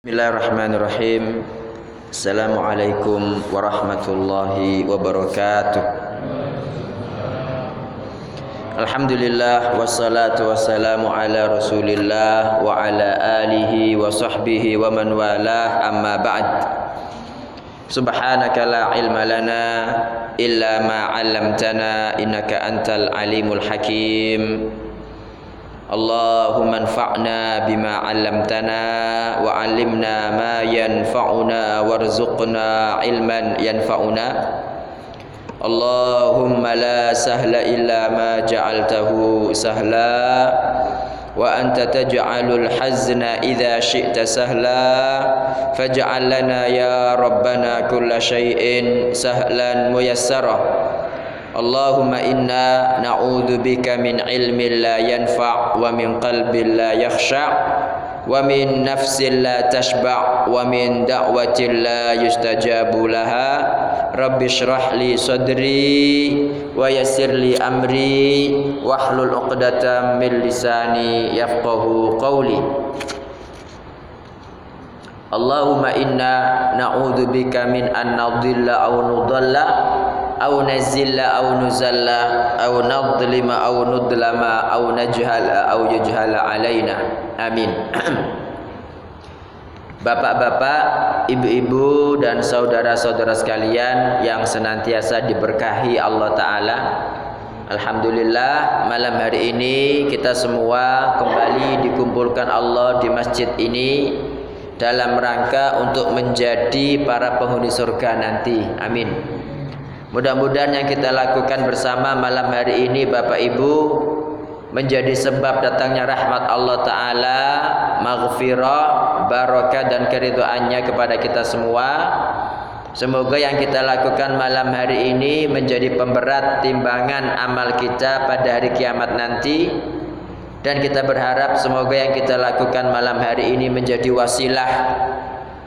Bismillahirrahmanirrahim. Assalamualaikum warahmatullahi wabarakatuh. Alhamdulillah wassalatu wassalamu ala rasulillah wa ala alihi wa sahbihi wa man walah amma ba'd. Subhanaka la ilma lana illa ma 'allamtana innaka antal alimul hakim Allahumma anfa'na bima 'allamtana wa 'allimna ma yanfa'una warzuqna ilman yanfa'una. Allahumma la sahla illa ma ja'altahu sahla. Wa anta taj'alul hazna idza syi'ta sahla. Faj'al lana ya rabbana kula syai'in sahla muyassara. Allahumma inna na'udzubika min ilmin la yanfa' wa min qalbin la yakhsha' wa min nafsin la tashba' wa min da'watin la yustajabu laha. Rabbi li sadri wa yassir li amri wahlul 'uqdatam min lisani yafqahu qawli. Allahumma inna na'udzubika min an nadhilla aw nudalla au nazilla au nuzalla au nadlima au nudlama au najhala au yujhala alaina amin Bapak-bapak, ibu-ibu dan saudara-saudara sekalian yang senantiasa diberkahi Allah taala. Alhamdulillah malam hari ini kita semua kembali dikumpulkan Allah di masjid ini dalam rangka untuk menjadi para penghuni surga nanti. Amin. Mudah-mudahan yang kita lakukan bersama malam hari ini Bapak Ibu menjadi sebab datangnya rahmat Allah taala, maghfirah, barakah dan keridhaannya kepada kita semua. Semoga yang kita lakukan malam hari ini menjadi pemberat timbangan amal kita pada hari kiamat nanti dan kita berharap semoga yang kita lakukan malam hari ini menjadi wasilah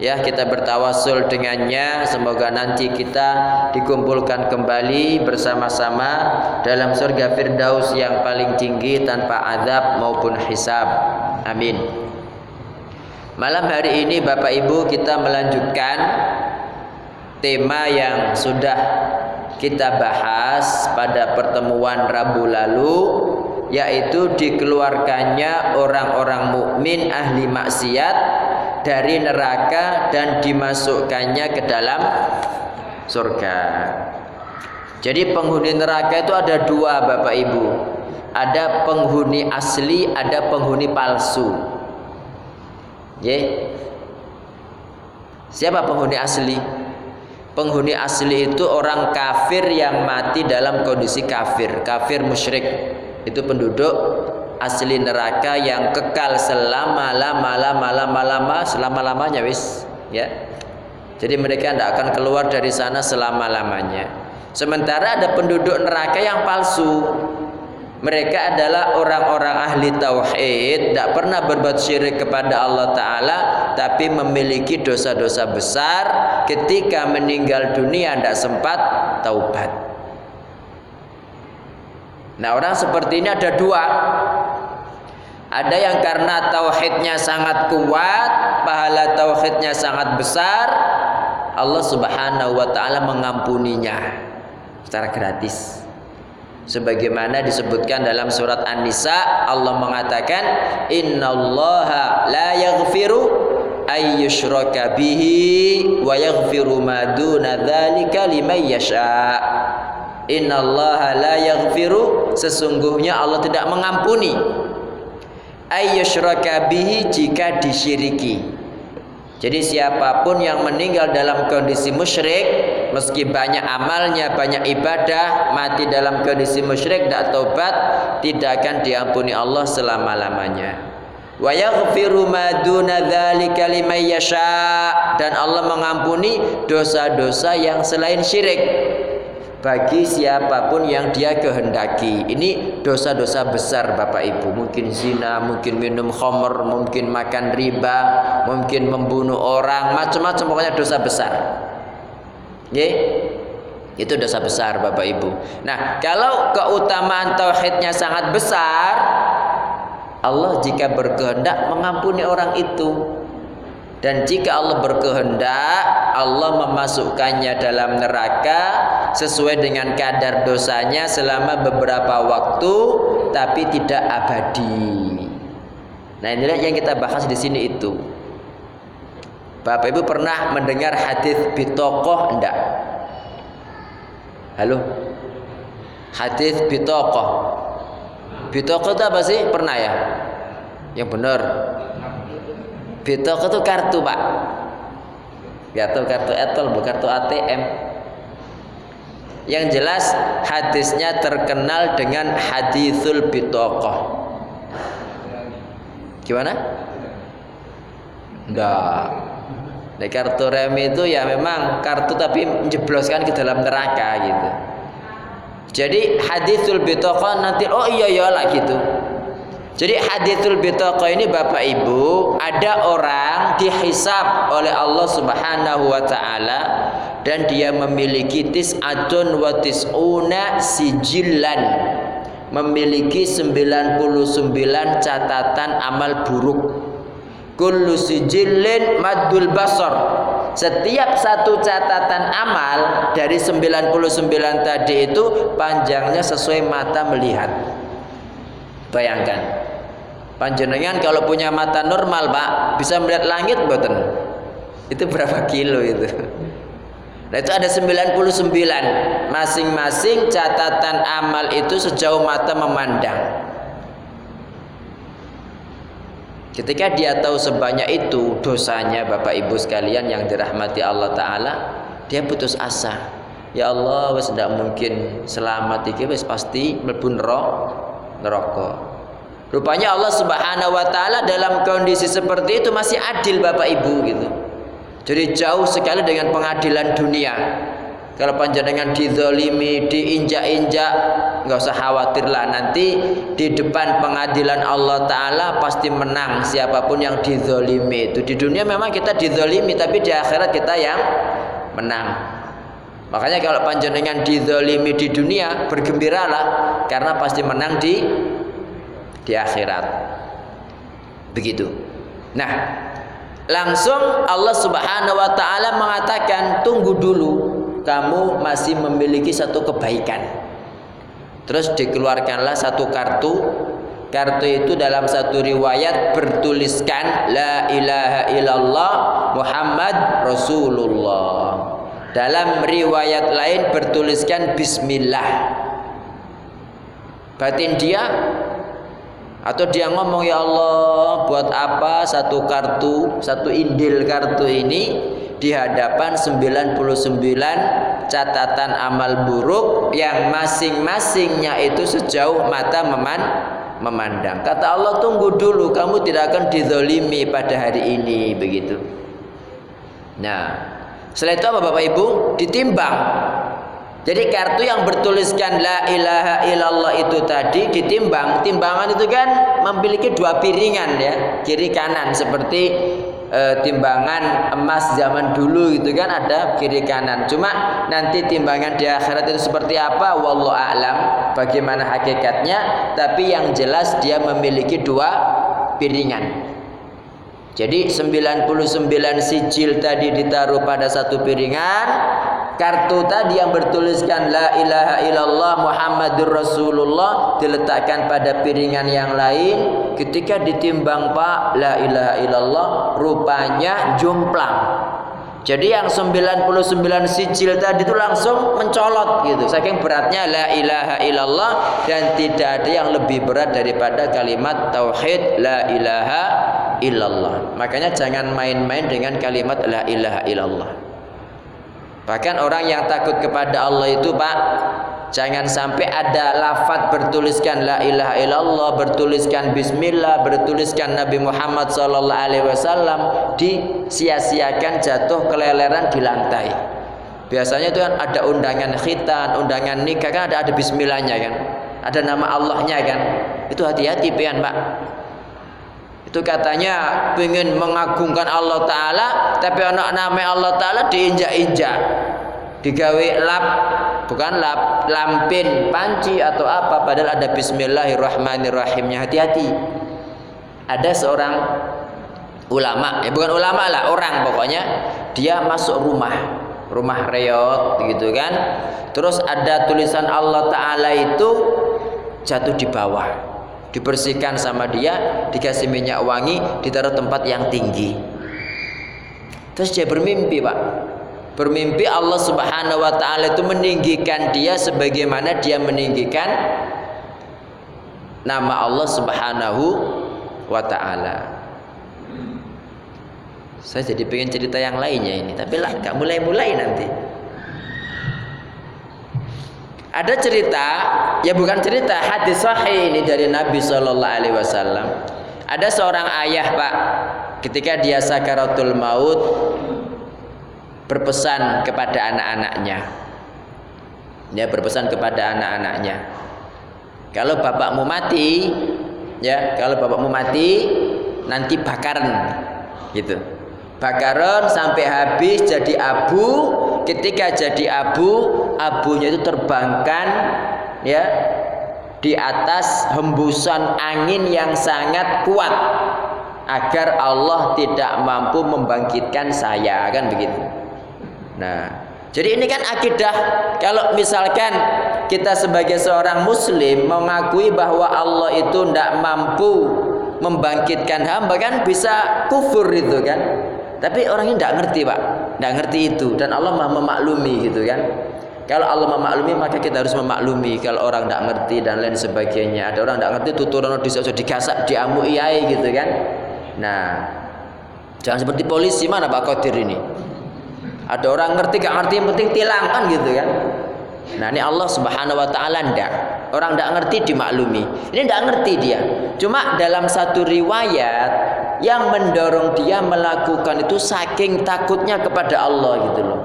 ya kita bertawasul dengannya. Semoga nanti kita dikumpulkan kembali bersama-sama dalam surga firdaus yang paling tinggi tanpa azab maupun hisab. Amin. Malam hari ini Bapak Ibu kita melanjutkan tema yang sudah kita bahas pada pertemuan Rabu lalu yaitu dikeluarkannya orang-orang mukmin ahli maksiat dari neraka dan dimasukkannya ke dalam surga. Jadi penghuni neraka itu ada dua Bapak Ibu. Ada penghuni asli, ada penghuni palsu. Ye. Siapa penghuni asli? Penghuni asli itu orang kafir yang mati dalam kondisi kafir, kafir musyrik. Itu penduduk asli neraka yang kekal selama lama lama lama lama selama lamanya wis ya jadi mereka tidak akan keluar dari sana selama lamanya sementara ada penduduk neraka yang palsu mereka adalah orang-orang ahli tauhid, tidak pernah berbuat syirik kepada Allah Ta'ala, tapi memiliki dosa-dosa besar. Ketika meninggal dunia, tidak sempat taubat. Nah, orang seperti ini ada dua. Ada yang karena tauhidnya sangat kuat, pahala tauhidnya sangat besar, Allah Subhanahu wa taala mengampuninya secara gratis. Sebagaimana disebutkan dalam surat An-Nisa, Allah mengatakan, "Innallaha la yaghfiru ay yushraka bihi wa yaghfiru ma duna dzalika liman yasha." Innallaha la yaghfiru sesungguhnya Allah tidak mengampuni ayyushraka bihi jika disyiriki. Jadi siapa pun yang meninggal dalam kondisi musyrik meski banyak amalnya, banyak ibadah, mati dalam kondisi musyrik tidak tobat, tidak akan diampuni Allah selama-lamanya. Wa yaghfiru ma dan Allah mengampuni dosa-dosa yang selain syirik bagi siapa pun yang dia kehendaki. Ini dosa-dosa besar Bapak Ibu. Mungkin zina, mungkin minum khamr, mungkin makan riba, mungkin membunuh orang, macam-macam pokoknya dosa besar. Ye? Itu dosa besar Bapak Ibu. Nah, kalau keutamaan tauhidnya sangat besar, Allah jika berkehendak mengampuni orang itu. Dan jika Allah berkehendak Allah memasukkannya dalam neraka sesuai dengan kadar dosanya selama beberapa waktu tapi tidak abadi. Nah, inilah yang kita bahas di sini itu. Bapak Ibu pernah mendengar hadis bitokoh enggak? Halo? Hadis bitokoh. Bitokoh itu apa sih? Pernah ya? Yang benar. Bitok itu kartu pak Kartu kartu etol bukan kartu ATM Yang jelas hadisnya terkenal dengan hadisul bitokoh Gimana? Enggak Nah, kartu remi itu ya memang kartu tapi menjebloskan ke dalam neraka gitu. Jadi hadisul bitokoh nanti oh iya iya lah gitu. Jadi hadithul bitaqah ini Bapak Ibu ada orang dihisab oleh Allah Subhanahu wa taala dan dia memiliki tis'atun wa tis'una sijillan. Memiliki 99 catatan amal buruk. Kullu sijillin madul basar. Setiap satu catatan amal dari 99 tadi itu panjangnya sesuai mata melihat. Bayangkan Panjenengan kalau punya mata normal, Pak, bisa melihat langit mboten? Itu berapa kilo itu? Nah, itu ada 99. Masing-masing catatan amal itu sejauh mata memandang. Ketika dia tahu sebanyak itu dosanya Bapak Ibu sekalian yang dirahmati Allah taala, dia putus asa. Ya Allah, wis tidak mungkin selamat iki wis pasti mlebu neraka. Rupanya Allah Subhanahu wa taala dalam kondisi seperti itu masih adil Bapak Ibu gitu. Jadi jauh sekali dengan pengadilan dunia. Kalau panjenengan dizalimi, diinjak-injak, nggak usah khawatir lah nanti di depan pengadilan Allah Taala pasti menang siapa pun yang dizalimi itu. Di dunia memang kita dizalimi, tapi di akhirat kita yang menang. Makanya kalau panjenengan dizalimi di dunia bergembiralah karena pasti menang di di akhirat. Begitu. Nah, langsung Allah Subhanahu wa taala mengatakan, "Tunggu dulu, kamu masih memiliki satu kebaikan." Terus dikeluarkanlah satu kartu. Kartu itu dalam satu riwayat bertuliskan la ilaha illallah Muhammad Rasulullah. Dalam riwayat lain bertuliskan bismillah. Batin dia atau dia ngomong ya Allah buat apa satu kartu satu indil kartu ini di hadapan 99 catatan amal buruk yang masing-masingnya itu sejauh mata meman memandang. Kata Allah tunggu dulu kamu tidak akan dizolimi pada hari ini begitu. Nah, setelah itu apa Bapak Ibu? Ditimbang jadi kartu yang bertuliskan la ilaha illallah itu tadi ditimbang. Timbangan itu kan memiliki dua piringan ya, kiri kanan seperti e, timbangan emas zaman dulu itu kan ada kiri kanan. Cuma nanti timbangan di akhirat itu seperti apa wallahu a'lam bagaimana hakikatnya, tapi yang jelas dia memiliki dua piringan. Jadi 99 sijil tadi ditaruh pada satu piringan, kartu tadi yang bertuliskan la ilaha illallah Muhammadur Rasulullah diletakkan pada piringan yang lain. Ketika ditimbang Pak la ilaha illallah rupanya jomplang. Jadi yang 99 sijil tadi itu langsung mencolot gitu. Saking beratnya la ilaha illallah dan tidak ada yang lebih berat daripada kalimat tauhid la ilaha illallah. Makanya jangan main-main dengan kalimat la ilaha illallah Bahkan orang yang takut kepada Allah itu Pak Jangan sampai ada lafaz bertuliskan la ilaha illallah, bertuliskan bismillah, bertuliskan Nabi Muhammad wasallam disia-siakan jatuh keleleran di lantai. Biasanya itu kan ada undangan khitan, undangan nikah kan ada ada bismillahnya kan. Ada nama Allahnya kan. Itu hati-hati pian, Pak. Itu katanya ingin mengagungkan Allah Ta'ala Tapi anak nama Allah Ta'ala diinjak-injak. Digawe lap Bukan lap Lampin, panci atau apa Padahal ada Bismillahirrahmanirrahimnya. Hati-hati. Ada seorang ulama ya bukan ulama lah orang pokoknya. Dia masuk rumah rumah reot gitu kan. Terus ada tulisan Allah Ta'ala itu jatuh di bawah dibersihkan sama dia dikasih minyak wangi ditaruh tempat yang tinggi terus dia bermimpi pak bermimpi Allah Subhanahu wa taala itu meninggikan dia sebagaimana dia meninggikan nama Allah Subhanahu wa taala. Saya jadi pengen cerita yang lainnya ini, tapi lah nggak mulai-mulai nanti. Ada cerita, ya bukan cerita, hadis sahih ini dari Nabi Shallallahu Alaihi Wasallam. Ada seorang ayah pak, ketika dia sakaratul maut, berpesan kepada anak-anaknya. Dia berpesan kepada anak-anaknya. Kalau bapakmu mati, ya, kalau bapakmu mati, nanti bakaran, gitu. Bakaran sampai habis jadi abu. Ketika jadi abu, abunya itu terbangkan, ya, di atas hembusan angin yang sangat kuat agar Allah tidak mampu membangkitkan saya kan begitu. Nah, jadi ini kan akidah kalau misalkan kita sebagai seorang muslim mengakui bahwa Allah itu tidak mampu membangkitkan hamba kan bisa kufur itu kan. Tapi orang ini tidak ngerti pak, tidak ngerti itu dan Allah maha memaklumi gitu kan. Kalau Allah memaklumi maka kita harus memaklumi. Kalau orang tidak ngerti dan lain sebagainya, ada orang tidak ngerti tuturan disosok digasak, diamu iyai gitu kan. Nah, jangan seperti polisi mana Pak Qadir ini. Ada orang ngerti gak ngerti yang penting tilang kan gitu kan. Nah ini Allah subhanahu wa ta'ala ndak Orang ndak ngerti dimaklumi Ini ndak ngerti dia Cuma dalam satu riwayat Yang mendorong dia melakukan itu Saking takutnya kepada Allah gitu loh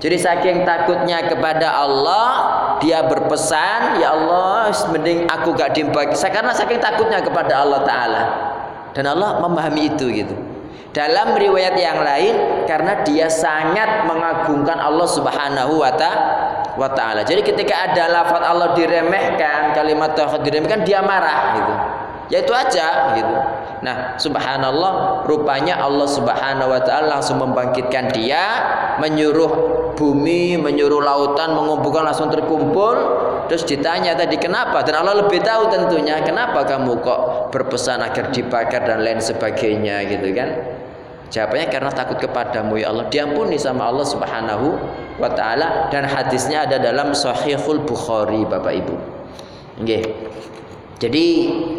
Jadi saking takutnya kepada Allah Dia berpesan Ya Allah mending aku gak dibagi Karena saking takutnya kepada Allah Ta'ala Dan Allah memahami itu gitu dalam riwayat yang lain karena dia sangat mengagungkan Allah Subhanahu wa taala. Jadi ketika ada lafaz Allah diremehkan, kalimat tauhid diremehkan, dia marah gitu. Ya itu aja gitu. Nah, subhanallah rupanya Allah Subhanahu wa taala langsung membangkitkan dia, menyuruh bumi, menyuruh lautan mengumpulkan langsung terkumpul. Terus ditanya tadi kenapa? Dan Allah lebih tahu tentunya kenapa kamu kok berpesan agar dibakar dan lain sebagainya gitu kan. Jawabannya karena takut kepadamu ya Allah. Diampuni sama Allah Subhanahu wa taala dan hadisnya ada dalam Sahihul Bukhari Bapak Ibu. Okay. Jadi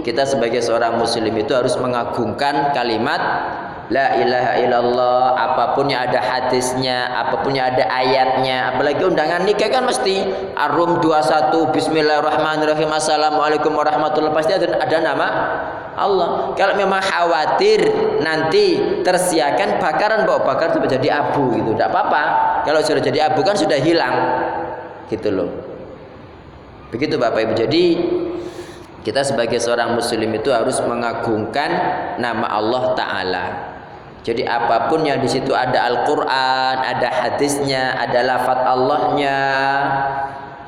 kita sebagai seorang muslim itu harus mengagungkan kalimat La ilaha illallah Apa pun yang ada hadisnya Apa pun yang ada ayatnya Apalagi undangan nikah kan mesti Arum 21 Bismillahirrahmanirrahim Assalamualaikum warahmatullahi Pasti ada, ada nama Allah. Kalau memang khawatir nanti tersiakan bakaran bawa bakar itu jadi abu gitu. Tidak apa-apa. Kalau sudah jadi abu kan sudah hilang. Gitu loh. Begitu Bapak Ibu. Jadi kita sebagai seorang muslim itu harus mengagungkan nama Allah taala. Jadi apa pun yang di situ ada Al-Qur'an, ada hadisnya, ada lafaz Allahnya,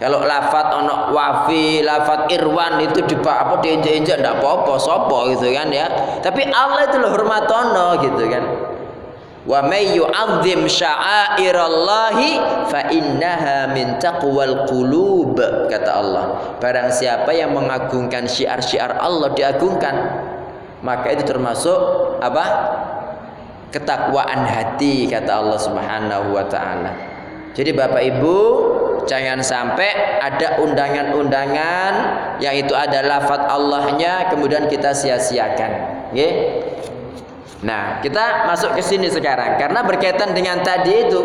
kalau lafat ono wafi, lafat irwan itu di apa diinjak-injak ndak apa-apa sapa gitu kan ya. Tapi Allah itu loh hormatono gitu kan. Wa may yu'azzim sya'airallahi fa innaha min taqwal qulub kata Allah. Barang siapa yang mengagungkan syiar-syiar Allah diagungkan, maka itu termasuk apa? ketakwaan hati kata Allah Subhanahu wa taala. Jadi Bapak Ibu jangan sampai ada undangan-undangan yang itu ada lafat Allahnya kemudian kita sia-siakan. Okay? Nah, kita masuk ke sini sekarang karena berkaitan dengan tadi itu.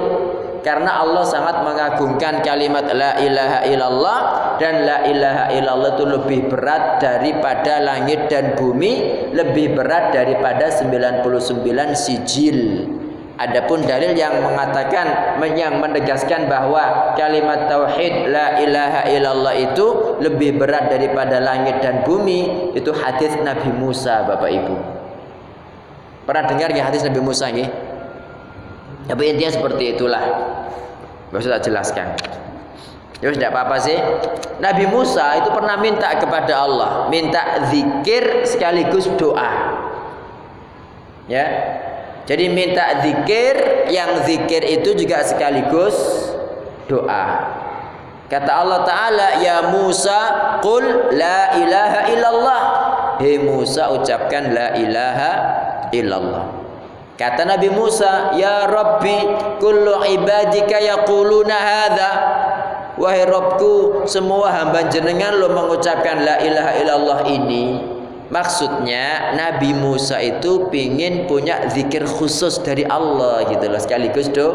Karena Allah sangat mengagungkan kalimat la ilaha illallah dan la ilaha illallah itu lebih berat daripada langit dan bumi, lebih berat daripada 99 sijil. Adapun dalil yang mengatakan yang menegaskan bahwa kalimat tauhid la ilaha illallah itu lebih berat daripada langit dan bumi itu hadis Nabi Musa Bapak Ibu. Pernah dengar ya hadis Nabi Musa nggih? Tapi intinya seperti itulah. Gak usah jelaskan. Ya tidak apa-apa sih. Nabi Musa itu pernah minta kepada Allah, minta zikir sekaligus doa. Ya. Jadi minta zikir, yang zikir itu juga sekaligus doa. Kata Allah Ta'ala, Ya Musa, Qul la ilaha illallah. Hei Musa, ucapkan la ilaha illallah. Kata Nabi Musa, Ya Rabbi, kullu ibadika yaquluna hadha. Wahai Rabbku, semua hamba jenengan lo mengucapkan la ilaha illallah ini. Maksudnya Nabi Musa itu pingin punya zikir khusus dari Allah gitu loh sekaligus do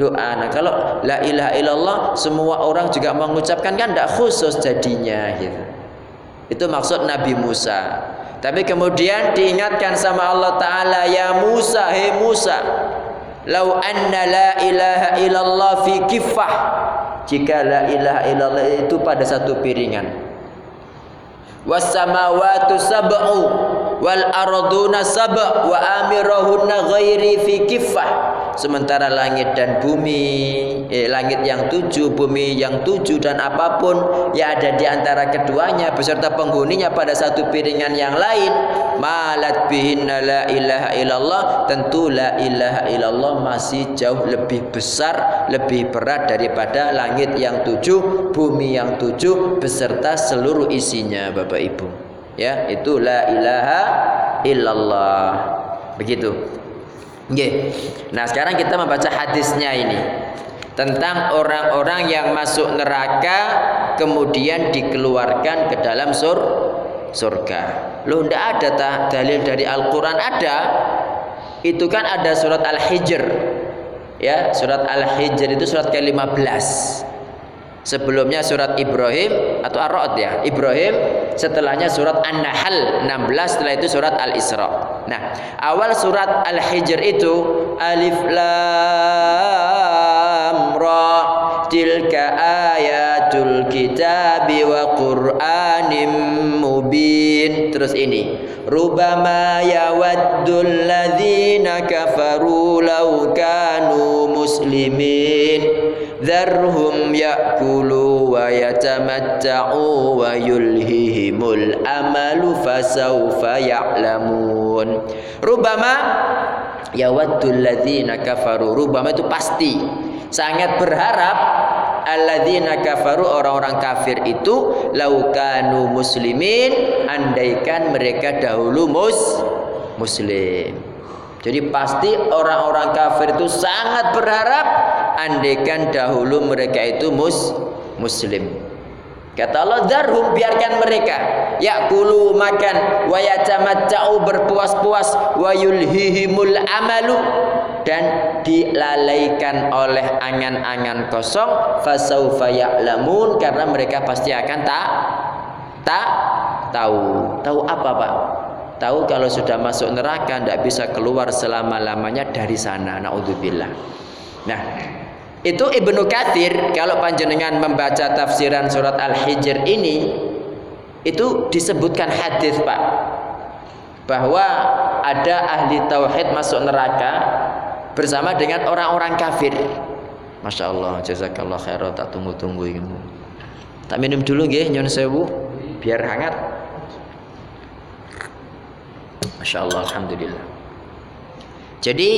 doa. Nah kalau la ilaha illallah semua orang juga mengucapkan kan tidak khusus jadinya gitu. Itu maksud Nabi Musa. Tapi kemudian diingatkan sama Allah Taala ya Musa, hei Musa, lau anna la ilaha illallah fi kifah. Jika la ilaha illallah itu pada satu piringan wasamawatu sab'u wal arduna sab' wa amirahunna ghairi fi kiffah sementara langit dan bumi eh, langit yang tujuh bumi yang tujuh dan apa pun yang ada di antara keduanya beserta penghuninya pada satu piringan yang lain malat bihinna la ilaha illallah tentu la ilaha illallah masih jauh lebih besar lebih berat daripada langit yang tujuh bumi yang tujuh beserta seluruh isinya Bapak Ibu. Ya, itu la ilaha illallah. Begitu. Nggih. Nah, sekarang kita membaca hadisnya ini tentang orang-orang yang masuk neraka kemudian dikeluarkan ke dalam sur surga. Loh, ndak ada tak dalil dari Al-Qur'an ada. Itu kan ada surat Al-Hijr. Ya, surat Al-Hijr itu surat ke-15. Sebelumnya surat Ibrahim atau Ar-Ra'd ya. Ibrahim, setelahnya surat An-Nahl 16, setelah itu surat Al-Isra. Nah, awal surat Al-Hijr itu alif lam ra tilka ayatul kitabi wa qur'anim mubin. Terus ini, rubama yawaddul ladzina kafaru law kanu muslimin Dharhum ya'kulu wa yatamatta'u wa yulhihimul amalu fasawfa ya'lamun. Rubama yawaddul ladzina kafaru. Rubama itu pasti. Sangat berharap alladzina kafaru orang-orang kafir itu laukanu muslimin andaikan mereka dahulu mus muslim. Jadi pasti orang-orang kafir itu sangat berharap andaikan dahulu mereka itu mus muslim. Kata Allah, "Darhum biarkan mereka yakulu makan wa yatamatta'u berpuas-puas wa yulhihimul amalu dan dilalaikan oleh angan-angan kosong fasaufa ya'lamun karena mereka pasti akan tak tak tahu. Tahu apa, Pak? Tahu kalau sudah masuk neraka tidak bisa keluar selama-lamanya dari sana. Nauzubillah. Nah, itu Ibnu Katsir kalau panjenengan membaca tafsiran surat Al-Hijr ini itu disebutkan hadis Pak bahwa ada ahli tauhid masuk neraka bersama dengan orang-orang kafir. Masya Allah, jazakallah khairan tak tunggu-tunggu ini. Tak minum dulu nggih nyon sewu biar hangat. Masya Allah, alhamdulillah. Jadi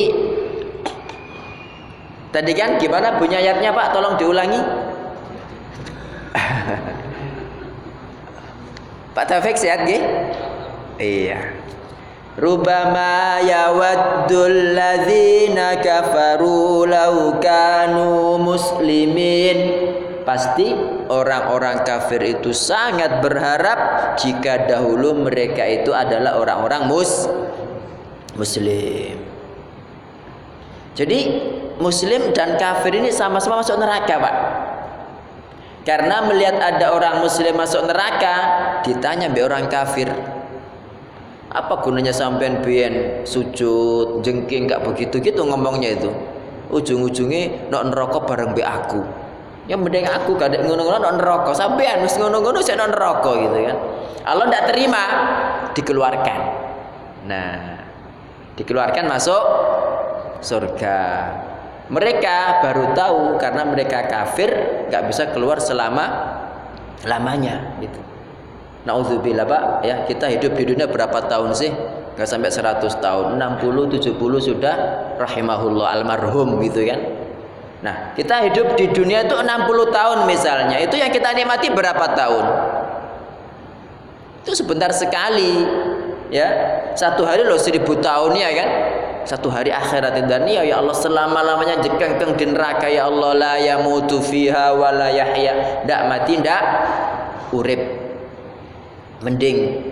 Tadi kan gimana bunyi ayatnya Pak? Tolong diulangi. Pak Taufik sehat nggih? Iya. Rubama yawaddul ladzina kafaru law kanu muslimin. Pasti orang-orang kafir itu sangat berharap jika dahulu mereka itu adalah orang-orang mus muslim. Jadi muslim dan kafir ini sama-sama masuk neraka pak. Karena melihat ada orang muslim masuk neraka ditanya be orang kafir apa gunanya sampean biyen sujud jengking gak begitu? Gitu ngomongnya itu. Ujung-ujungnya nok neraka bareng be aku yang mending aku kadek ngono-ngono nok neraka. Sampean wis ngono-ngono sik nok neraka gitu kan. Allah ndak terima dikeluarkan. Nah dikeluarkan masuk surga. Mereka baru tahu karena mereka kafir nggak bisa keluar selama lamanya gitu. Nauzubillah Pak. Ya kita hidup di dunia berapa tahun sih? nggak sampai 100 tahun. 60 70 sudah rahimahullah almarhum gitu kan nah kita hidup di dunia itu 60 tahun misalnya. Itu yang kita nikmati berapa tahun? Itu sebentar sekali ya. Satu hari loh seribu tahun ya kan? Satu hari akhirat dan ya ya Allah selama lamanya jekengkeng di neraka ya Allah la yamutu fiha wa la yahya. Ndak mati ndak urip. Mending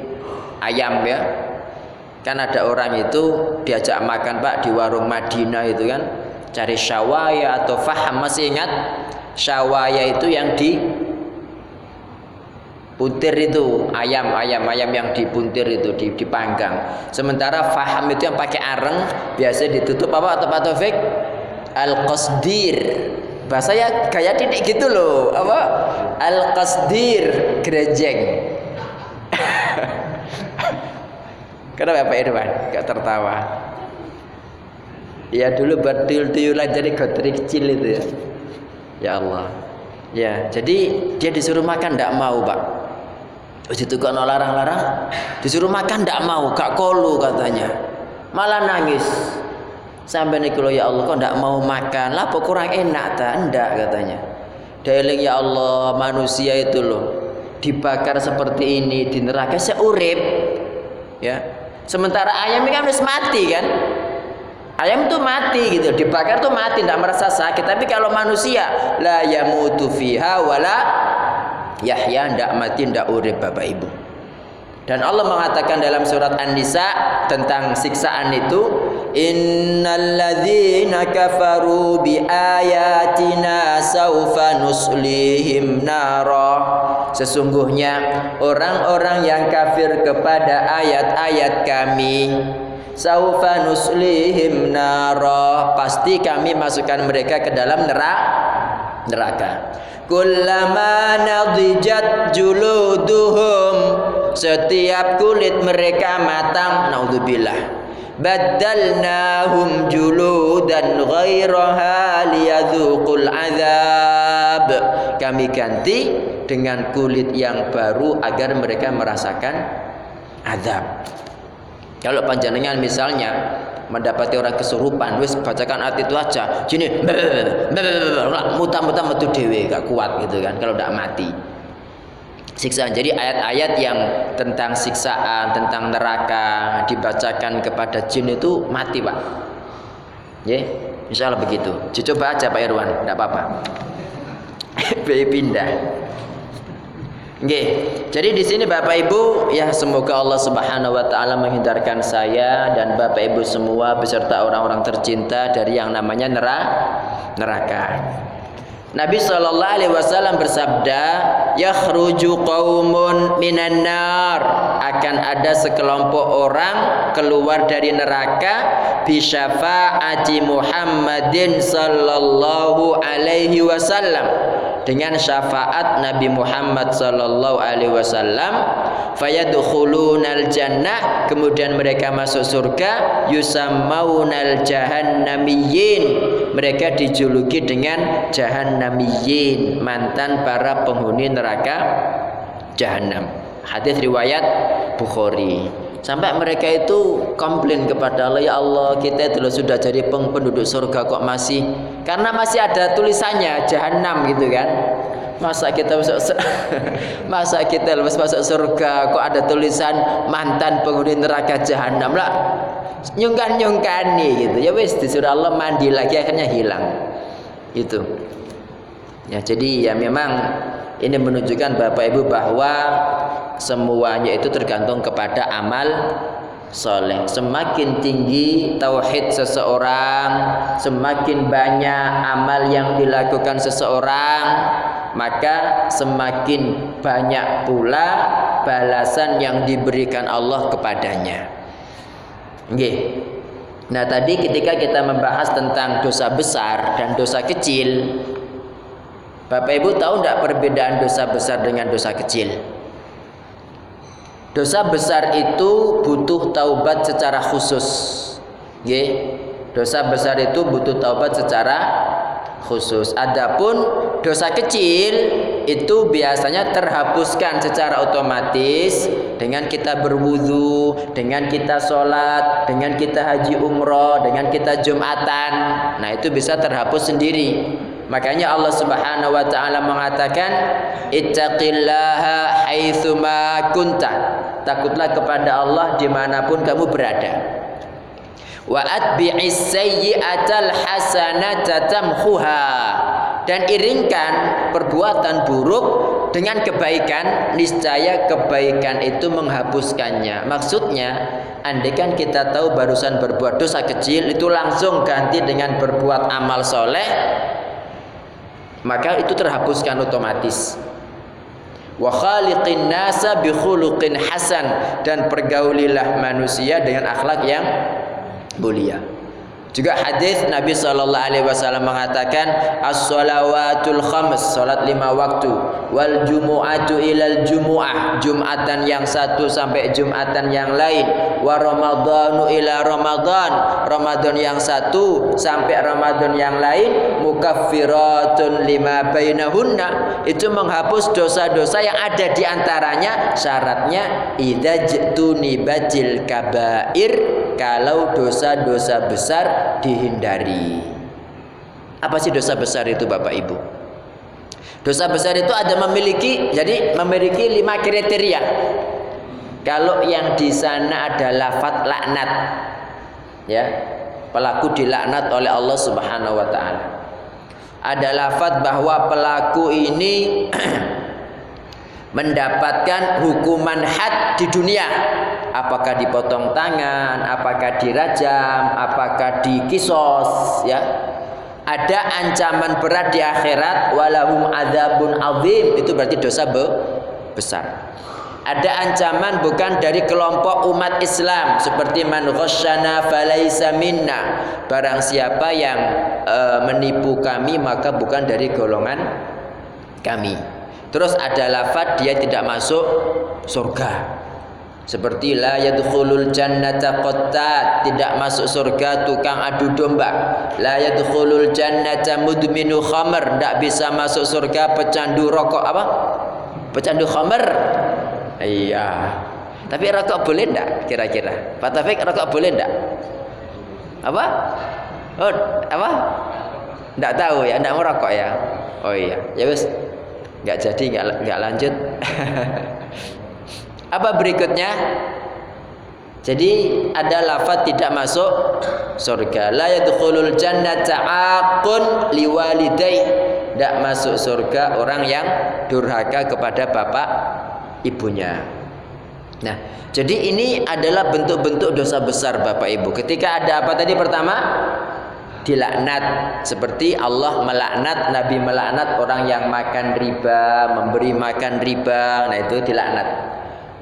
ayam ya. Kan ada orang itu diajak makan Pak di warung Madinah itu kan cari syawaya atau faham masih ingat? Syawaya itu yang di puntir itu ayam ayam ayam yang dipuntir itu dipanggang sementara faham itu yang pakai areng biasa ditutup apa atau Pak Taufik? Al qasdir bahasa ya gaya titik gitu loh apa? Al qasdir gerejeng. Kenapa Pak Irwan? Gak tertawa. Ya dulu buat tuyul-tuyulan jadi gotri kecil itu ya. Ya Allah. Ya, jadi dia disuruh makan tidak mau, Pak. Itu kan larang-larang, disuruh makan tidak mau, gak kolu katanya. Malah nangis. Sampai nih kalau ya Allah kok tidak mau makan, lah kurang enak tak? Enggak katanya. Dailing ya Allah manusia itu loh dibakar seperti ini di neraka seurip ya Sementara ayam ini kan harus mati kan? Ayam itu mati gitu, dibakar tuh mati, tidak merasa sakit. Tapi kalau manusia, la yamutu fiha wala yahya, tidak mati, tidak urip Bapak Ibu. Dan Allah mengatakan dalam surat An-Nisa tentang siksaan itu, Innalladzina kafaru bi ayatina saufa nuslihim nara. Sesungguhnya orang-orang yang kafir kepada ayat-ayat kami saufa nuslihim nara. Pasti kami masukkan mereka ke dalam neraka neraka. Kullama nadijat juluduhum. Setiap kulit mereka matang. Naudzubillah baddalnahum juludan ghairaha liyadzuqul azab. Kami ganti dengan kulit yang baru agar mereka merasakan azab kalau panjenengan misalnya mendapati orang kesurupan wis bacakan arti itu aja. Sini muta-muta metu dewe gak kuat gitu kan kalau tidak mati. Siksaan. Jadi ayat-ayat yang tentang siksaan tentang neraka dibacakan kepada jin itu mati pak. Ya insya Allah begitu. Coba aja Pak Irwan. Tidak apa-apa. Pindah Oke, jadi di sini Bapak Ibu ya semoga Allah Subhanahu wa taala menghindarkan saya dan Bapak Ibu semua beserta orang-orang tercinta dari yang namanya neraka. Nabi Shallallahu Alaihi Wasallam bersabda, "Yakhruju qaumun minan nar." Akan ada sekelompok orang keluar dari neraka bi syafaati Muhammadin sallallahu alaihi wasallam dengan syafaat Nabi Muhammad sallallahu alaihi wasallam fayadkhulunal jannah kemudian mereka masuk surga yusammaunal jahannamiyyin mereka dijuluki dengan jahannamiyyin mantan para penghuni neraka jahanam hadis riwayat Bukhari Sampai mereka itu komplain kepada Allah, ya Allah kita itu sudah jadi penduduk surga kok masih karena masih ada tulisannya jahanam gitu kan. Masa kita masuk masa kita lepas masuk surga kok ada tulisan mantan penghuni neraka jahanam lah. Nyungkan nyungkani gitu. Ya wis disuruh Allah mandi lagi akhirnya hilang. Itu. Ya jadi ya memang ini menunjukkan Bapak Ibu bahwa semuanya itu tergantung kepada amal soleh. Semakin tinggi tauhid seseorang, semakin banyak amal yang dilakukan seseorang, maka semakin banyak pula balasan yang diberikan Allah kepadanya. Okay. Nah tadi ketika kita membahas tentang dosa besar dan dosa kecil, Bapak Ibu tahu tidak perbedaan dosa besar dengan dosa kecil? Dosa besar itu butuh taubat secara khusus. Ye. Dosa besar itu butuh taubat secara khusus. Adapun dosa kecil itu biasanya terhapuskan secara otomatis dengan kita berwudu, dengan kita sholat, dengan kita haji umroh, dengan kita jumatan. Nah itu bisa terhapus sendiri. Makanya Allah Subhanahu wa taala mengatakan ittaqillaha haitsuma kunta. Takutlah kepada Allah di mana pun kamu berada. Wa atbi'is sayyi'atal hasanata tamhuha dan iringkan perbuatan buruk dengan kebaikan niscaya kebaikan itu menghapuskannya maksudnya andaikan kita tahu barusan berbuat dosa kecil itu langsung ganti dengan berbuat amal soleh maka itu terhapuskan otomatis wa khaliqin nasa bi hasan dan pergaulilah manusia dengan akhlak yang mulia. Juga hadis Nabi sallallahu alaihi wasallam mengatakan as-shalawatul khams salat lima waktu. Wal jumu'atu ilal jumu'ah jumatan yang satu sampai jumatan yang lain. Wa ramadhanu ila ramadan ramadan yang satu sampai ramadan yang lain. Mukaffiratun lima bainahunna itu menghapus dosa-dosa yang ada di antaranya syaratnya idza jtuni batil kabair kalau dosa-dosa besar dihindari. Apa sih dosa besar itu Bapak Ibu? Dosa besar itu ada memiliki jadi memiliki lima kriteria. Kalau yang di sana ada lafat laknat, ya pelaku dilaknat oleh Allah Subhanahu Wa Taala. Ada lafat bahwa pelaku ini mendapatkan hukuman had di dunia apakah dipotong tangan, apakah dirajam, apakah dikisos, ya. Ada ancaman berat di akhirat walahum adzabun azim itu berarti dosa be besar. Ada ancaman bukan dari kelompok umat Islam seperti man ghasyana falaisa minna. Barang siapa yang e, menipu kami maka bukan dari golongan kami. Terus ada lafaz dia tidak masuk surga. Seperti la yadkhulul jannata qattat, tidak masuk surga tukang adu domba. La yadkhulul jannata mudminu khamr, tidak bisa masuk surga pecandu rokok apa? Pecandu khamr. Iya. Tapi rokok boleh enggak kira-kira? Pak Taufik rokok boleh enggak? Apa? Oh, apa? Enggak tahu ya, enggak mau rokok ya. Oh iya. Ya wis. Enggak jadi enggak enggak lanjut. Apa berikutnya? Jadi ada lafaz tidak masuk surga. La yadkhulul jannata aqun liwalidai. Tidak masuk surga orang yang durhaka kepada bapak ibunya. Nah, jadi ini adalah bentuk-bentuk dosa besar Bapak Ibu. Ketika ada apa tadi pertama? Dilaknat seperti Allah melaknat Nabi melaknat orang yang makan riba, memberi makan riba. Nah, itu dilaknat.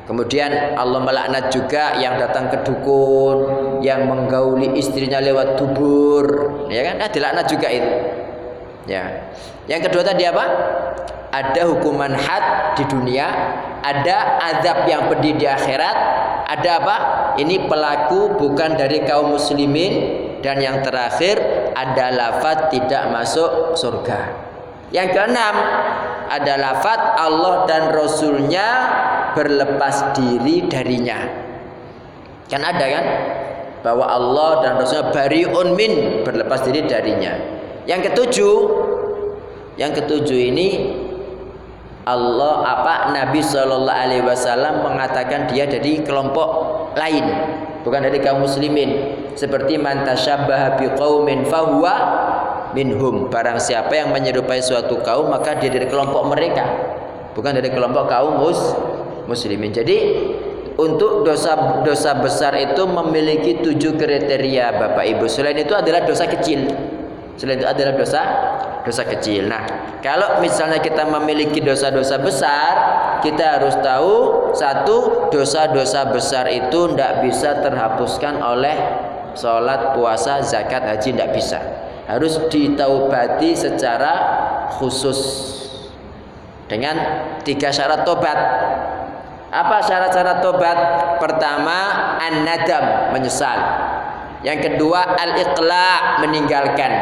Kemudian Allah melaknat juga yang datang ke dukun, yang menggauli istrinya lewat dubur, ya kan? Nah, dilaknat juga itu. Ya. Yang kedua tadi apa? Ada hukuman had di dunia, ada azab yang pedih di akhirat, ada apa? Ini pelaku bukan dari kaum muslimin dan yang terakhir ada lafaz tidak masuk surga. Yang keenam ada lafaz Allah dan Rasulnya berlepas diri darinya. Kan ada kan? Bahwa Allah dan Rasulnya bariun min berlepas diri darinya. Yang ketujuh, yang ketujuh ini Allah apa Nabi Shallallahu Alaihi Wasallam mengatakan dia dari kelompok lain, bukan dari kaum muslimin. Seperti mantasyabbaha biqaumin fahuwa minhum. Barang siapa yang menyerupai suatu kaum maka dia dari kelompok mereka, bukan dari kelompok kaum mus muslimin. Jadi untuk dosa-dosa besar itu memiliki tujuh kriteria Bapak Ibu. Selain itu adalah dosa kecil. Selain itu adalah dosa dosa kecil. Nah, kalau misalnya kita memiliki dosa-dosa besar, kita harus tahu satu dosa-dosa besar itu tidak bisa terhapuskan oleh sholat, puasa, zakat, haji tidak bisa. Harus ditaubati secara khusus dengan tiga syarat tobat. Apa syarat-syarat tobat? Pertama, an-nadam, menyesal. Yang kedua al-iqla meninggalkan.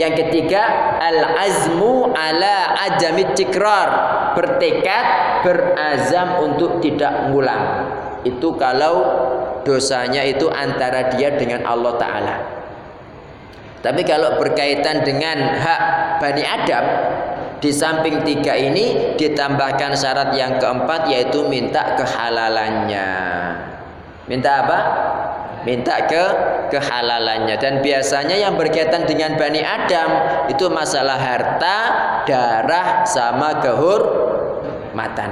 Yang ketiga al-azmu ala ajamit tikrar bertekad berazam untuk tidak ngulang. Itu kalau dosanya itu antara dia dengan Allah taala. Tapi kalau berkaitan dengan hak Bani Adam di samping tiga ini ditambahkan syarat yang keempat yaitu minta kehalalannya. Minta apa? Minta ke kehalalannya dan biasanya yang berkaitan dengan Bani Adam itu masalah harta, darah sama kehormatan.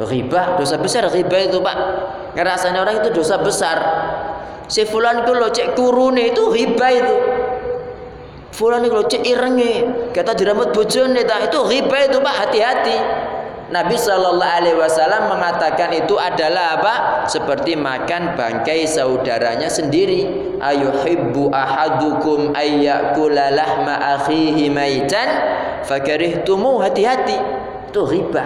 Riba dosa besar riba itu Pak. Ngerasanya orang itu dosa besar. Si fulan itu lo cek kurune itu riba itu. Fulan itu lo cek irenge, kata dirambut bojone itu riba itu Pak, hati-hati. Nabi Shallallahu Alaihi Wasallam mengatakan itu adalah apa? Seperti makan bangkai saudaranya sendiri. Ayuhibbu ahadukum ayyakula lahma akhihi maitan fakarihtumu hati-hati. Itu riba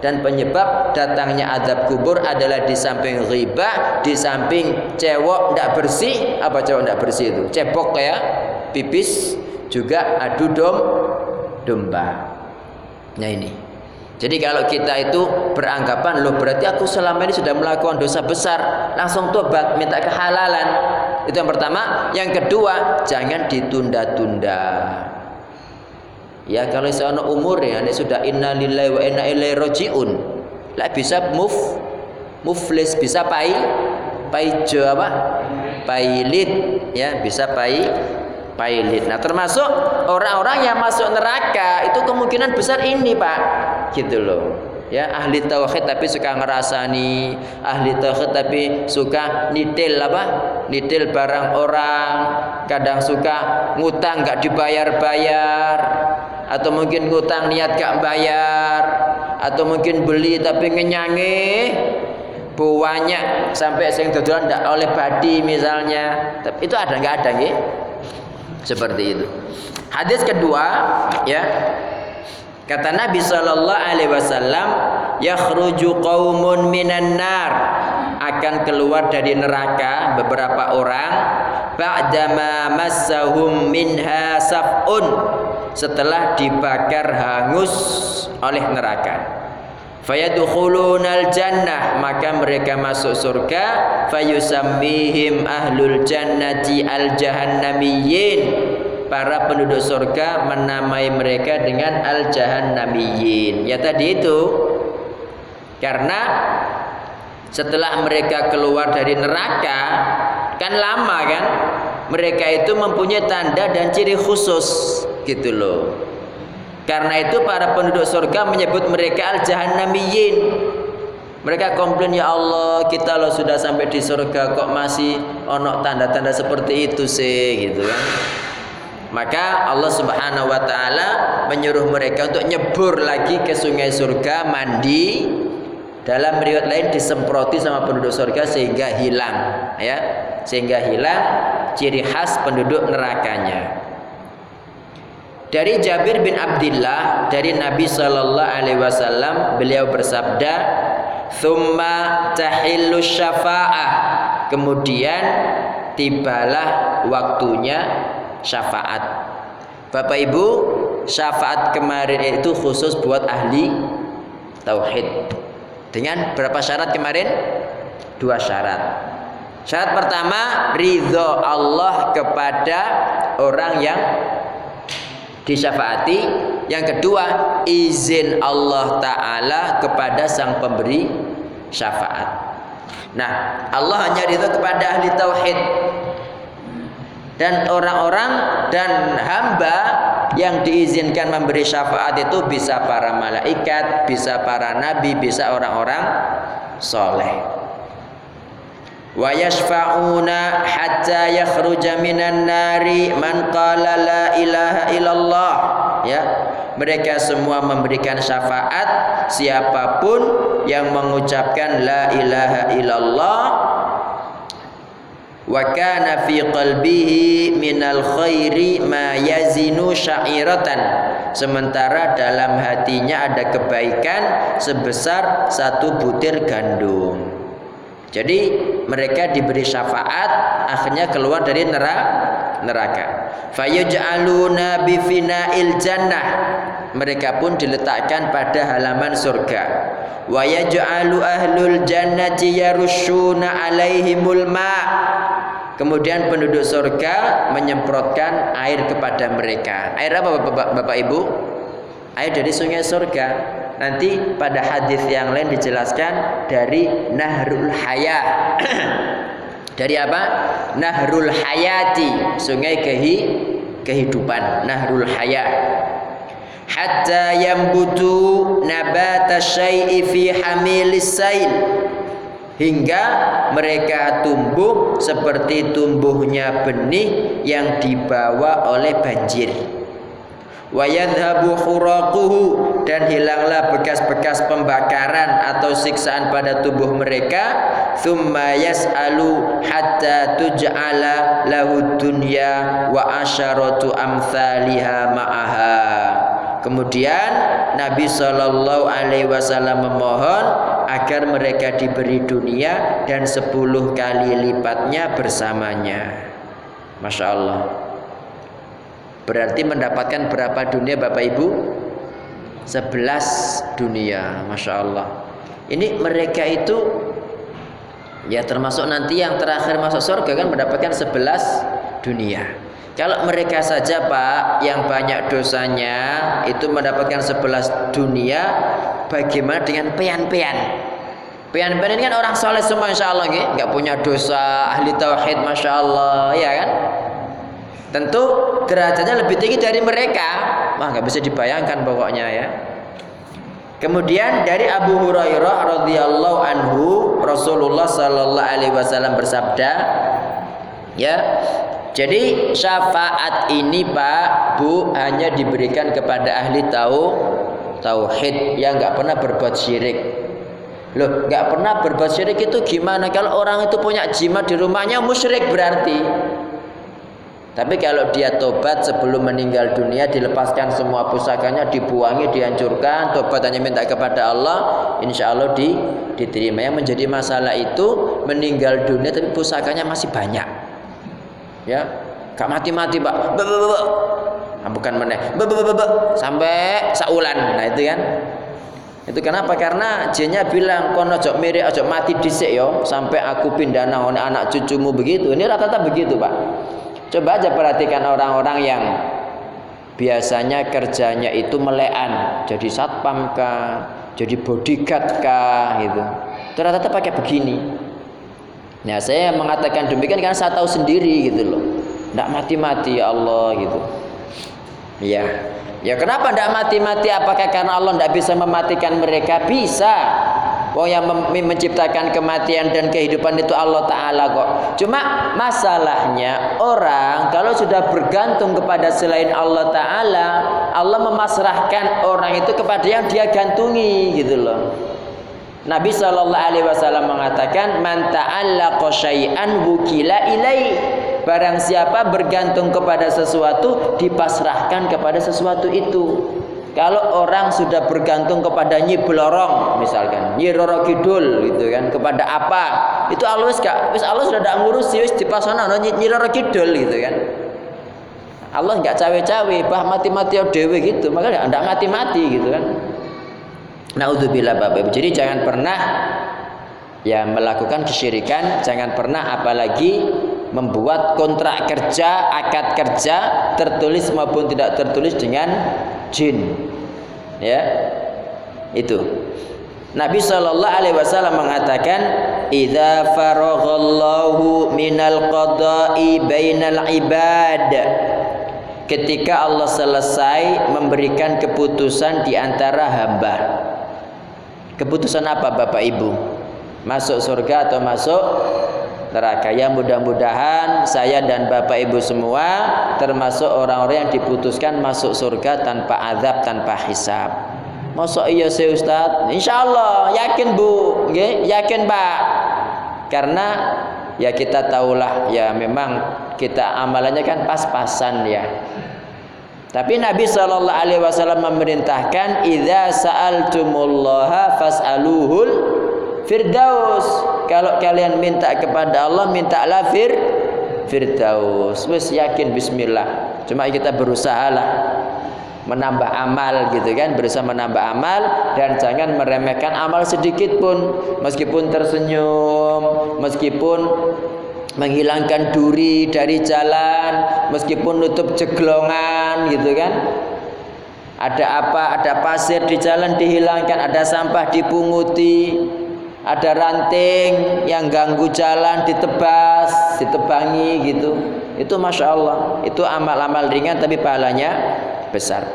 dan penyebab datangnya azab kubur adalah di samping riba, di samping cewek tidak bersih, apa cewek tidak bersih itu? Cebok ya, pipis, juga adu dom domba. Nah ini. Jadi kalau kita itu beranggapan loh berarti aku selama ini sudah melakukan dosa besar, langsung tobat, minta kehalalan. Itu yang pertama. Yang kedua, jangan ditunda-tunda. Ya kalau seorang umur ya, ini sudah inna lillahi wa inna ilaihi rajiun. Lah bisa move muflis bisa pai pai jo apa? Pailit ya, bisa pai pailit. Nah, termasuk orang-orang yang masuk neraka itu kemungkinan besar ini, Pak. Gitu loh. Ya, ahli tauhid tapi suka ngerasani, ahli tauhid tapi suka nitil apa? Nitil barang orang, kadang suka ngutang nggak dibayar-bayar atau mungkin ngutang niat gak bayar atau mungkin beli tapi ngenyangi banyak sampai sing dodolan ndak oleh badi misalnya tapi itu ada nggak ada nggih seperti itu. Hadis kedua ya. Kata Nabi sallallahu alaihi wasallam, "Yakhruju qaumun minan nar." Akan keluar dari neraka beberapa orang ba'dama massahum minha saf'un. Setelah dibakar hangus oleh neraka. Fayadkhulunal jannah maka mereka masuk surga fayusammihim ahlul jannati al jahannamiyyin para penduduk surga menamai mereka dengan al jahannamiyyin ya tadi itu karena setelah mereka keluar dari neraka kan lama kan mereka itu mempunyai tanda dan ciri khusus gitu loh karena itu para penduduk surga menyebut mereka al-jahannamiyin. Mereka komplain ya Allah kita loh sudah sampai di surga kok masih onok tanda-tanda seperti itu sih gitu kan. Maka Allah Subhanahu wa taala menyuruh mereka untuk nyebur lagi ke sungai surga mandi dalam riwayat lain disemproti sama penduduk surga sehingga hilang ya sehingga hilang ciri khas penduduk nerakanya. Dari Jabir bin Abdullah dari Nabi sallallahu alaihi wasallam beliau bersabda, "Tsumma tahillu syafa'ah." Kemudian tibalah waktunya syafaat. Bapak Ibu, syafaat kemarin itu khusus buat ahli tauhid. Dengan berapa syarat kemarin? Dua syarat. Syarat pertama, ridho Allah kepada orang yang disyafaati. Yang kedua, izin Allah taala kepada sang pemberi syafaat. Nah, Allah hanya ridho kepada ahli tauhid dan orang-orang dan hamba yang diizinkan memberi syafaat itu bisa para malaikat, bisa para nabi, bisa orang-orang soleh. Wa yashfa'una hatta yakhruja minan nari man qala la ilaha illallah. Ya mereka semua memberikan syafaat siapa pun yang mengucapkan la ilaha illallah wa kana fi qalbihi minal khairi ma yazinu sya'iratan. Sementara dalam hatinya ada kebaikan sebesar satu butir gandum. Jadi mereka diberi syafaat akhirnya keluar dari neraka. Neraka fayuj'aluna bi fina'il jannah. Mereka pun diletakkan pada halaman surga. Wa yaj'alu ahlul jannati yarushuna alaihimul ma' Kemudian penduduk surga menyemprotkan air kepada mereka. Air apa Bapak, Bapak Ibu? Air dari sungai surga. Nanti pada hadis yang lain dijelaskan dari Nahrul Haya. dari apa? Nahrul Hayati, sungai kehi kehidupan, Nahrul Haya. Hatta yambutu nabata syai'i fi hamilis sail hingga mereka tumbuh seperti tumbuhnya benih yang dibawa oleh banjir. Dan hilanglah bekas-bekas pembakaran atau siksaan pada tubuh mereka thumma hatta tuj'ala lahu dunya wa asyaratu amthaliha ma'aha Kemudian Nabi Shallallahu Alaihi Wasallam memohon agar mereka diberi dunia dan sepuluh kali lipatnya bersamanya. Masya Allah. Berarti mendapatkan berapa dunia Bapak Ibu? Sebelas dunia. Masya Allah. Ini mereka itu ya termasuk nanti yang terakhir masuk surga kan mendapatkan sebelas dunia. Kalau mereka saja Pak yang banyak dosanya itu mendapatkan sebelas dunia, bagaimana dengan pian-pian? Pian-pian ini kan orang soleh semua insya Allah nggak punya dosa, ahli tauhid masya Allah, ya kan? Tentu derajatnya lebih tinggi dari mereka, wah nggak bisa dibayangkan pokoknya ya. Kemudian dari Abu Hurairah radhiyallahu anhu Rasulullah sallallahu alaihi wasallam bersabda, ya jadi syafaat ini Pak Bu hanya diberikan kepada ahli tahu tauhid yang nggak pernah berbuat syirik. Loh, nggak pernah berbuat syirik itu gimana? Kalau orang itu punya jimat di rumahnya musyrik berarti. Tapi kalau dia tobat sebelum meninggal dunia dilepaskan semua pusakanya dibuangi dihancurkan tobat hanya minta kepada Allah insya Allah di, diterima yang menjadi masalah itu meninggal dunia tapi pusakanya masih banyak ya. Gak mati-mati pak. Be, be, be. Nah, bukan meneh. Be, be, be, be. sampai saulan. Nah itu kan. Itu kenapa? Karena jinnya bilang kono ojo mirip ojo mati dhisik yo sampai aku pindah nang anak cucumu begitu. Ini rata-rata begitu pak. Coba aja perhatikan orang-orang yang biasanya kerjanya itu melean jadi satpam kah? Jadi bodyguard kah? Gitu. Rata-rata pakai begini Nah saya mengatakan demikian karena saya tahu sendiri gitu loh. Tidak mati-mati ya Allah gitu. Ya. Ya kenapa tidak mati-mati? Apakah karena Allah tidak bisa mematikan mereka? Bisa. Oh yang menciptakan kematian dan kehidupan itu Allah Ta'ala kok Cuma masalahnya orang kalau sudah bergantung kepada selain Allah Ta'ala Allah memasrahkan orang itu kepada yang dia gantungi gitu loh Nabi Shallallahu Alaihi Wasallam mengatakan man ta'allaqa syai'an wukila ilai. Barang siapa bergantung kepada sesuatu dipasrahkan kepada sesuatu itu. Kalau orang sudah bergantung kepada Nyi Blorong misalkan Nyi Roro Kidul gitu kan kepada apa itu Allah gak wis Allah sudah tidak ngurus wis dipasona Nyi, Nyi Roro Kidul gitu kan. Allah nggak cawe-cawe bah mati-mati dewe gitu maka tidak mati-mati gitu kan Naudzubillah Bapak Ibu. Jadi jangan pernah ya melakukan kesyirikan, jangan pernah apalagi membuat kontrak kerja, akad kerja tertulis maupun tidak tertulis dengan jin. Ya. Itu. Nabi Shallallahu Alaihi Wasallam mengatakan, "Idza faraghallahu minal qada'i bainal ibad." Ketika Allah selesai memberikan keputusan di antara hamba, Keputusan apa Bapak Ibu? Masuk surga atau masuk neraka? Ya mudah-mudahan saya dan Bapak Ibu semua termasuk orang-orang yang diputuskan masuk surga tanpa azab, tanpa hisab. Masuk iya saya Ustaz? Insya Allah yakin Bu, yakin Pak. Karena ya kita tahulah ya memang kita amalannya kan pas-pasan ya. Tapi Nabi Shallallahu Alaihi Wasallam memerintahkan, "Idza sa'altumullaha fas'aluhul firdaus." kalau kalian minta kepada Allah minta lafir firdaus. Wis yakin bismillah. Cuma kita berusaha lah menambah amal gitu kan berusaha menambah amal dan jangan meremehkan amal sedikit pun. Meskipun tersenyum meskipun menghilangkan duri dari jalan meskipun nutup jeglongan gitu kan? Ada apa? Ada pasir di jalan dihilangkan ada sampah dipunguti ada ranting yang ganggu jalan ditebas ditebangi gitu. Itu masya Allah. Itu amal-amal ringan tapi pahalanya besar.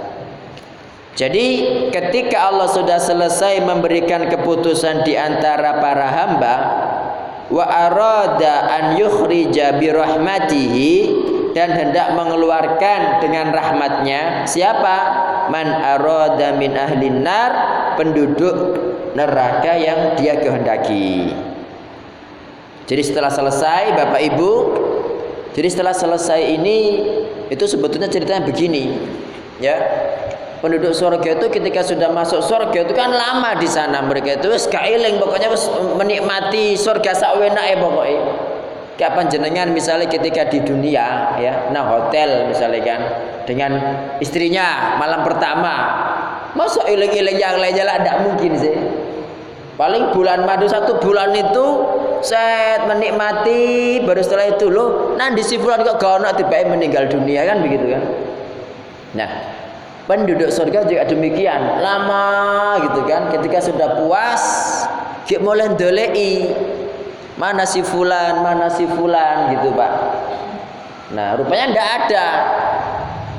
Jadi ketika Allah sudah selesai memberikan keputusan di antara para hamba wa arada an yukhrija bi rahmatihi dan hendak mengeluarkan dengan rahmatnya. Siapa? Man arada min ahli nar penduduk neraka yang dia kehendaki. Jadi setelah selesai Bapak Ibu jadi setelah selesai ini itu sebetulnya ceritanya begini ya penduduk surga itu ketika sudah masuk surga itu kan lama di sana mereka itu wis kailing pokoknya wis menikmati surga sakwena eh pokoknya kapan jenengan misalnya ketika di dunia ya nah hotel misalnya kan dengan istrinya malam pertama masa iling-iling yang lainnya lah tidak mungkin sih. Paling bulan madu satu bulan itu set menikmati baru setelah itu loh nah di si bulan kok gak tiba meninggal dunia kan begitu kan? Nah, penduduk surga juga demikian, lama gitu kan. Ketika sudah puas, kita mulai dolei mana si fulan, mana si fulan gitu, Pak. Nah, rupanya tidak ada.